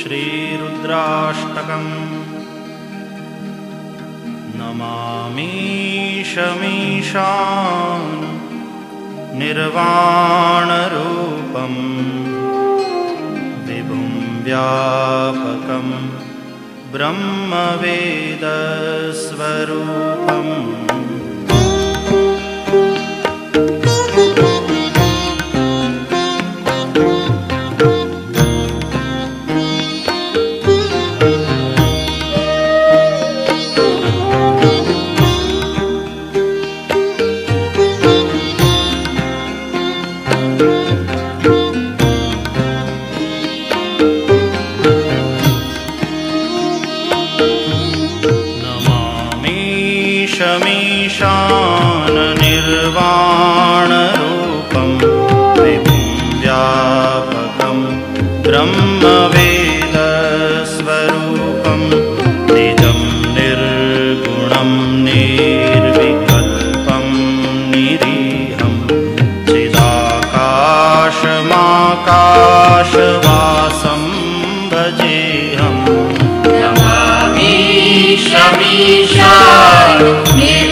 श्रीरुद्राष्टकम्। नमामीशमीशान् निर्वाणरूपं विभुं व्यापकं ब्रह्मवेदस्वरूपम् शमीशा निर्वाणरूपं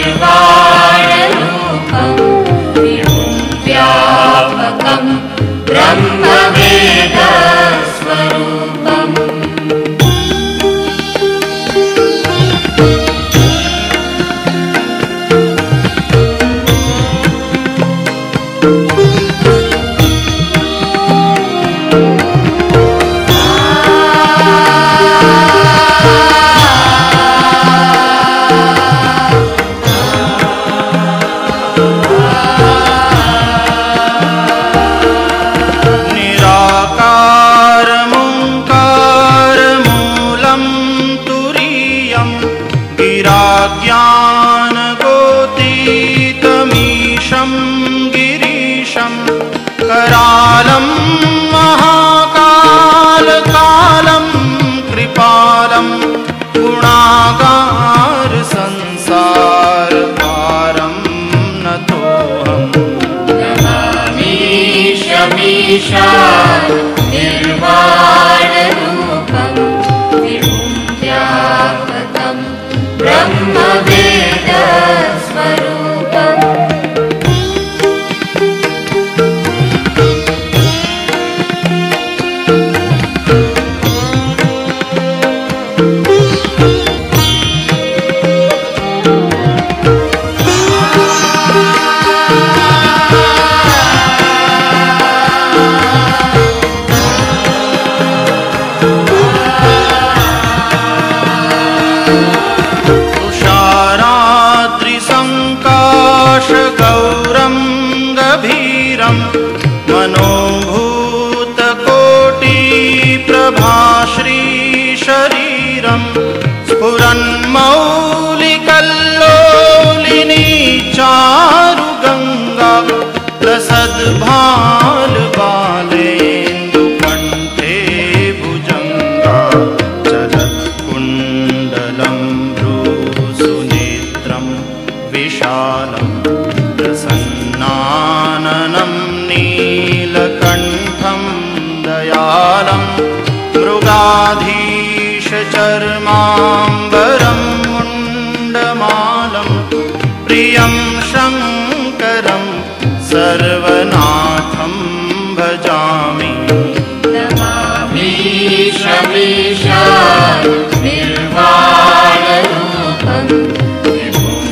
शमीशा निर्वाणरूपं स्फुरन्मौलिकल्लोलिनी चारुगङ्गा प्रसद्भालबालेन्दुकण्ठे मृगाधीशचर्माम्बरं मुण्डमालं प्रियं शङ्करं सर्वनाथं भजामि। निर्वाणरूपं विभुं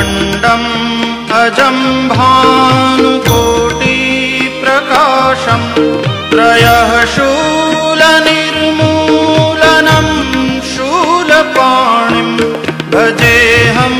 अखण्डम् अजं भानुकोटिप्रकाशं त्रयः शूलनिर्मूलनं शूलपाणिं भजेऽहं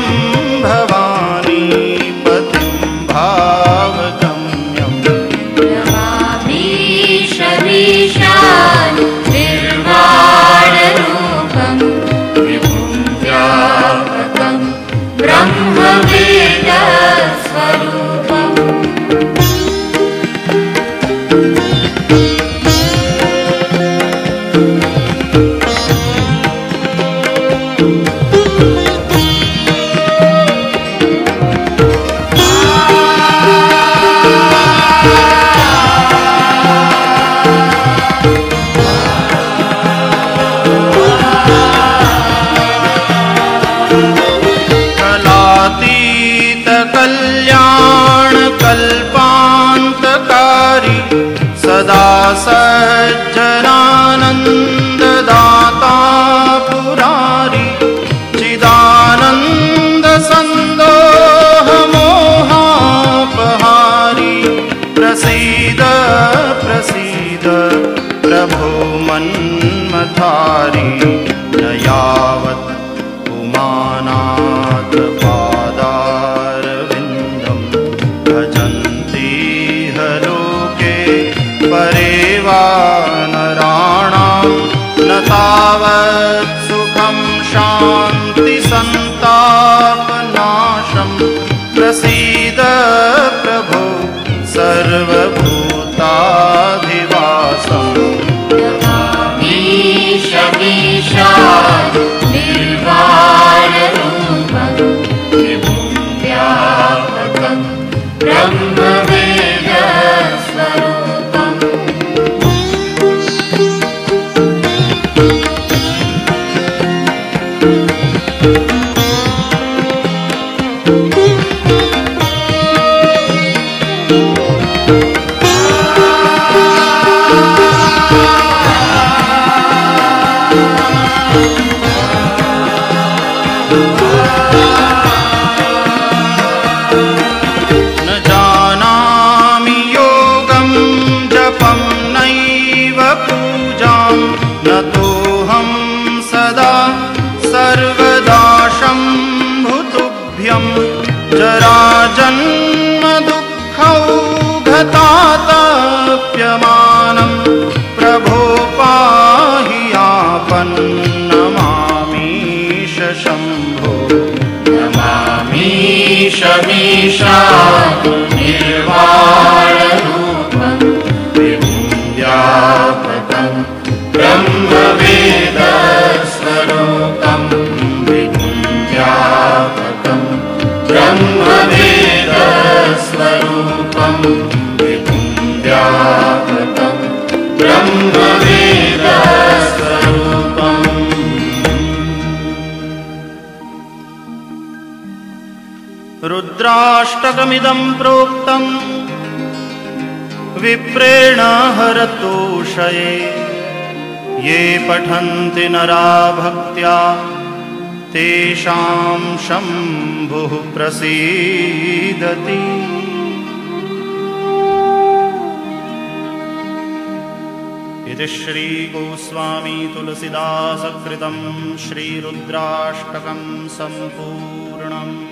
सदा सज्जनानन्ददाता पुरारि चिदानन्दसन्दोहमोहापहारि प्रसीद प्रसीद प्रभो मन्मथारि न यावत् न जन्म दुःखौघतातप्यमानम् प्रभो पाहि यापन्नमामीश शम्भो नमामीशमीशा। व्यापकं ब्रह्मवेदस्वरूपम्। रुद्राष्टकमिदं प्रोक्तम् विप्रेण हरतोषये ये पठन्ति नरा भक्त्या तेषां शम्भुः प्रसीदति इति श्रीगोस्वामी तुलसीदासकृतं श्रीरुद्राष्टकं सम्पूर्णम्